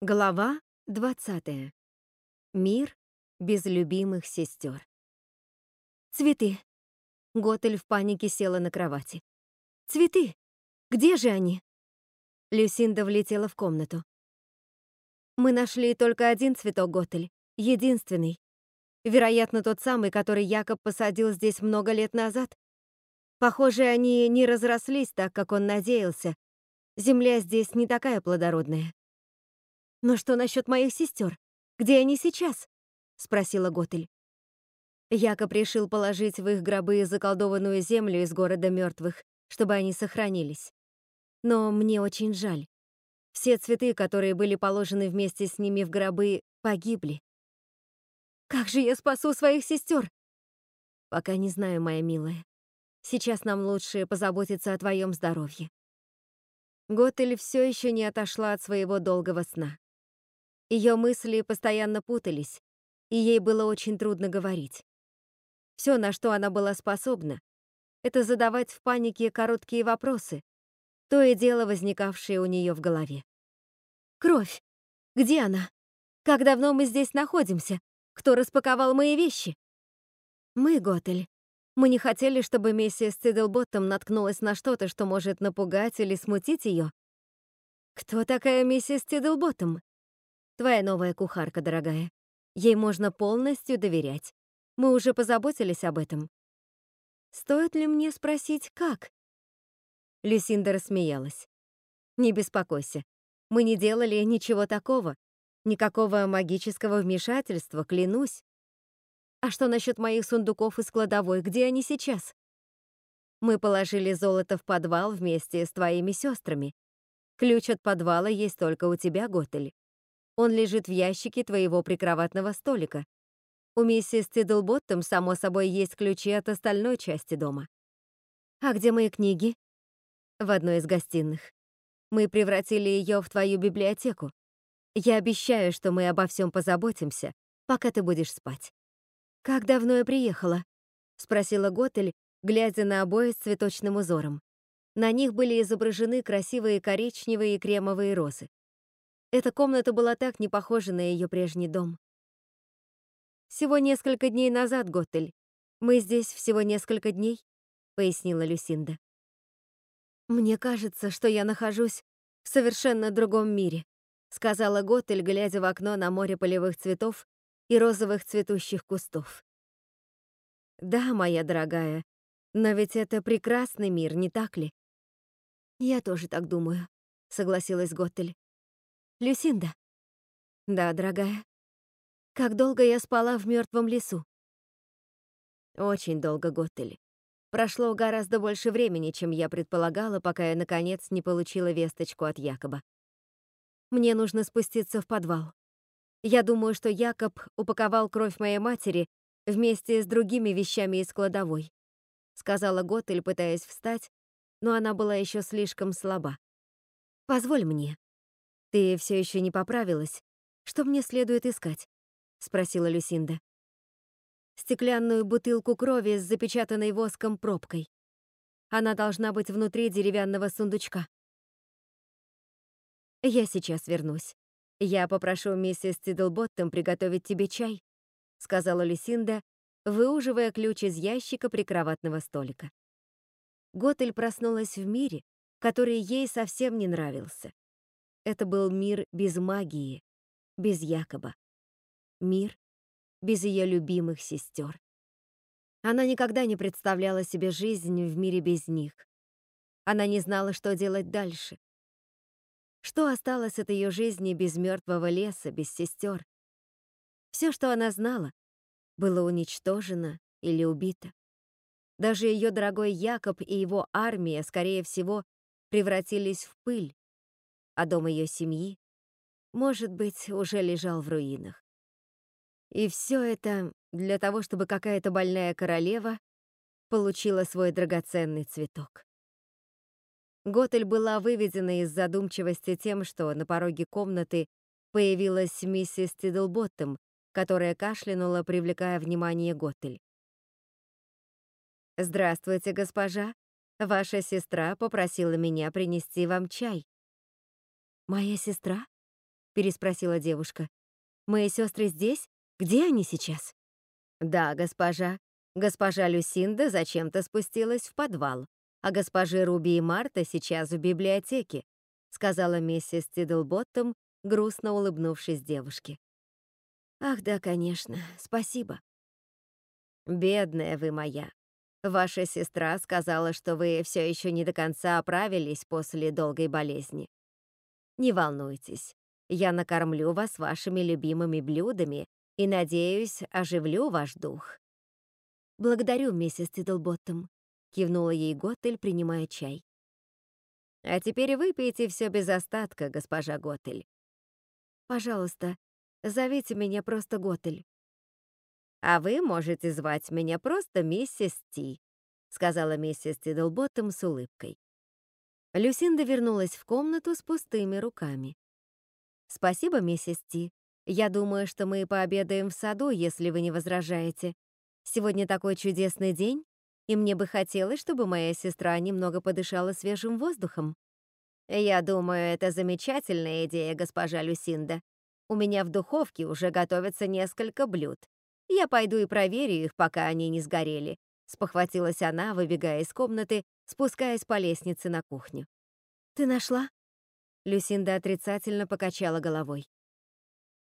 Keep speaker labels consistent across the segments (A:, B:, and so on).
A: Глава 20. Мир без любимых сестер. Цветы. Готель в панике села на кровати. Цветы! Где же они? Люсинда влетела в комнату. Мы нашли только один цветок Готель, единственный. Вероятно, тот самый, который Якоб посадил здесь много лет назад. Похоже, они не разрослись так, как он надеялся. Земля здесь не такая плодородная. «Но что насчет моих сестер? Где они сейчас?» — спросила Готель. Якоб решил положить в их гробы заколдованную землю из города мертвых, чтобы они сохранились. Но мне очень жаль. Все цветы, которые были положены вместе с ними в гробы, погибли. Как же я спасу своих сестер? Пока не знаю, моя милая. Сейчас нам лучше позаботиться о твоем здоровье. Готель все еще не отошла от своего долгого сна. Ее мысли постоянно путались, и ей было очень трудно говорить. Все, на что она была способна, это задавать в панике короткие вопросы, то и дело возникавшие у нее в голове. «Кровь! Где она? Как давно мы здесь находимся? Кто распаковал мои вещи?» «Мы, Готель. Мы не хотели, чтобы миссис Циддлботтом наткнулась на что-то, что может напугать или смутить ее. Кто такая миссис Циддлботтом? Твоя новая кухарка, дорогая. Ей можно полностью доверять. Мы уже позаботились об этом. Стоит ли мне спросить, как? Люсинда рассмеялась. Не беспокойся. Мы не делали ничего такого. Никакого магического вмешательства, клянусь. А что насчет моих сундуков из кладовой? Где они сейчас? Мы положили золото в подвал вместе с твоими сестрами. Ключ от подвала есть только у тебя, Готель. Он лежит в ящике твоего прикроватного столика. У миссис Тиддлботтом, само собой, есть ключи от остальной части дома. А где мои книги? В одной из гостиных. Мы превратили ее в твою библиотеку. Я обещаю, что мы обо всем позаботимся, пока ты будешь спать. Как давно я приехала? спросила Готель, глядя на обои с цветочным узором. На них были изображены красивые коричневые и кремовые розы. Эта комната была так не похожа на ее прежний дом. «Всего несколько дней назад, Готтель. Мы здесь всего несколько дней», — пояснила Люсинда. «Мне кажется, что я нахожусь в совершенно другом мире», — сказала Готтель, глядя в окно на море полевых цветов и розовых цветущих кустов. «Да, моя дорогая, но ведь это прекрасный мир, не так ли?» «Я тоже так думаю», — согласилась Готтель. Люсинда. Да, дорогая. Как долго я спала в мертвом лесу? Очень долго, Готтель. Прошло гораздо больше времени, чем я предполагала, пока я, наконец, не получила весточку от Якоба. Мне нужно спуститься в подвал. Я думаю, что Якоб упаковал кровь моей матери вместе с другими вещами из кладовой, сказала Готель, пытаясь встать, но она была еще слишком слаба. Позволь мне. «Ты все еще не поправилась. Что мне следует искать?» — спросила Люсинда. «Стеклянную бутылку крови с запечатанной воском пробкой. Она должна быть внутри деревянного сундучка». «Я сейчас вернусь. Я попрошу миссис Тиддлботтом приготовить тебе чай», — сказала Люсинда, выуживая ключ из ящика прикроватного столика. Готель проснулась в мире, который ей совсем не нравился. Это был мир без магии, без Якоба. Мир без ее любимых сестер. Она никогда не представляла себе жизнь в мире без них. Она не знала, что делать дальше. Что осталось от ее жизни без мертвого леса, без сестер? Все, что она знала, было уничтожено или убито. Даже ее дорогой Якоб и его армия, скорее всего, превратились в пыль, а дом ее семьи, может быть, уже лежал в руинах. И все это для того, чтобы какая-то больная королева получила свой драгоценный цветок. Готель была выведена из задумчивости тем, что на пороге комнаты появилась миссис Тиддлботтом, которая кашлянула, привлекая внимание Готель. «Здравствуйте, госпожа. Ваша сестра попросила меня принести вам чай», «Моя сестра?» — переспросила девушка. «Мои сестры здесь? Где они сейчас?»
B: «Да, госпожа. Госпожа Люсинда зачем-то спустилась в подвал, а госпожи Руби и Марта сейчас в библиотеке», сказала миссис Тидлботтом, грустно улыбнувшись девушке.
A: «Ах да, конечно, спасибо».
B: «Бедная вы моя. Ваша сестра сказала, что вы все еще не до конца оправились после долгой болезни. Не волнуйтесь, я накормлю вас вашими любимыми блюдами и, надеюсь, оживлю ваш дух».
A: «Благодарю, миссис Тиддлботтом», — кивнула ей Готель, принимая чай.
B: «А теперь выпейте все без остатка, госпожа Готель».
A: «Пожалуйста, зовите меня просто Готель».
B: «А вы можете звать меня просто миссис Ти», сказала миссис Тиддлботтом с улыбкой.
A: Люсинда вернулась в комнату с пустыми руками. «Спасибо, миссис Ти. Я думаю, что мы пообедаем в саду, если вы не возражаете. Сегодня такой чудесный день, и мне бы хотелось, чтобы моя сестра немного подышала свежим воздухом».
B: «Я думаю, это замечательная идея, госпожа Люсинда. У меня в духовке уже готовятся несколько блюд. Я пойду и проверю их, пока они не сгорели», — спохватилась она, выбегая из комнаты, спускаясь по лестнице на кухню.
A: «Ты нашла?» Люсинда отрицательно покачала головой.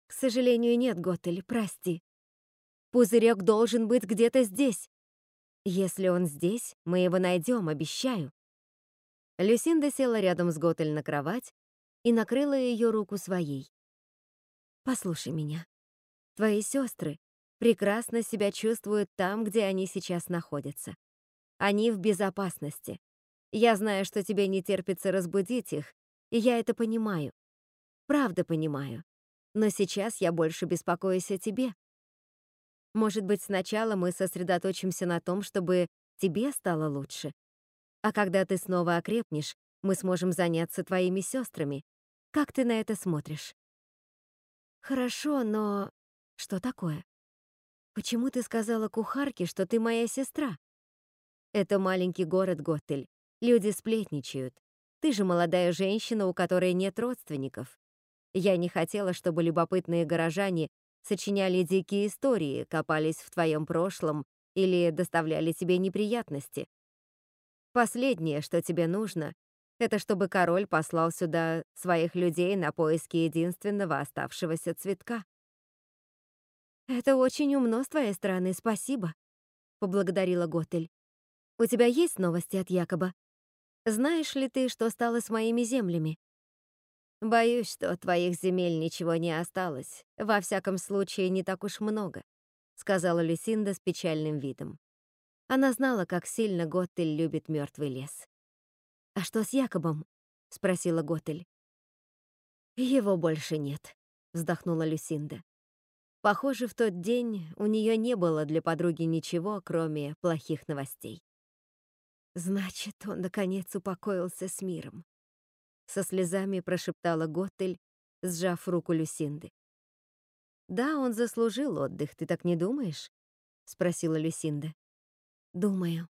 A: «К сожалению, нет, Готель, прости. Пузырек должен быть где-то здесь. Если он здесь, мы его найдем, обещаю».
B: Люсинда села рядом с Готель на кровать и накрыла ее руку своей.
A: «Послушай меня. Твои сестры прекрасно себя чувствуют там, где они сейчас находятся. Они в безопасности. Я знаю, что тебе не терпится разбудить их, и я это понимаю. Правда понимаю. Но сейчас я больше беспокоюсь о тебе. Может быть, сначала мы сосредоточимся на том, чтобы тебе стало лучше. А когда ты снова окрепнешь, мы сможем заняться твоими сестрами. Как ты на это смотришь? Хорошо, но... Что такое? Почему ты сказала кухарке, что ты моя сестра? Это маленький город Готель. Люди сплетничают. Ты же молодая женщина, у которой нет родственников. Я не хотела, чтобы любопытные горожане сочиняли дикие истории, копались в твоем прошлом или доставляли тебе неприятности. Последнее, что тебе нужно, это чтобы король послал сюда своих людей на поиски единственного оставшегося цветка. «Это очень умно с твоей стороны, спасибо», — поблагодарила Готель. «У тебя есть новости от Якоба?» Знаешь ли ты, что стало с моими землями?
B: Боюсь, что от твоих земель ничего не осталось. Во всяком случае, не так уж много, сказала Люсинда с печальным видом.
A: Она знала, как сильно Готтель любит мертвый лес. А что с Якобом? спросила Готтель. Его больше нет, вздохнула Люсинда. Похоже, в тот день у нее не было для подруги ничего, кроме плохих новостей. Значит, он наконец упокоился с миром. Со слезами прошептала Готтель, сжав руку Люсинды. Да, он заслужил отдых, ты так не думаешь? спросила Люсинда. Думаю.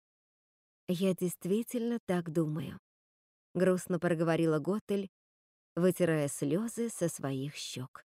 A: Я действительно так думаю, грустно проговорила Готтель, вытирая слезы со своих щек.